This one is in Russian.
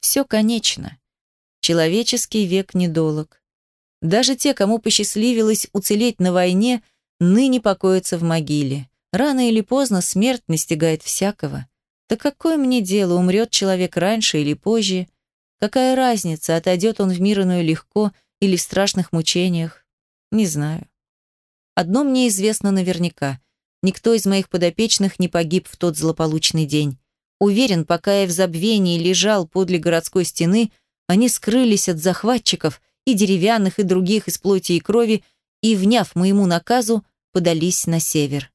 Все конечно. Человеческий век недолог. Даже те, кому посчастливилось уцелеть на войне, ныне покоятся в могиле. Рано или поздно смерть настигает всякого. Да какое мне дело, умрет человек раньше или позже? Какая разница, отойдет он в мир иной легко или в страшных мучениях? Не знаю. Одно мне известно наверняка. Никто из моих подопечных не погиб в тот злополучный день. Уверен, пока я в забвении лежал подле городской стены, они скрылись от захватчиков и деревянных, и других из плоти и крови, и, вняв моему наказу, подались на север.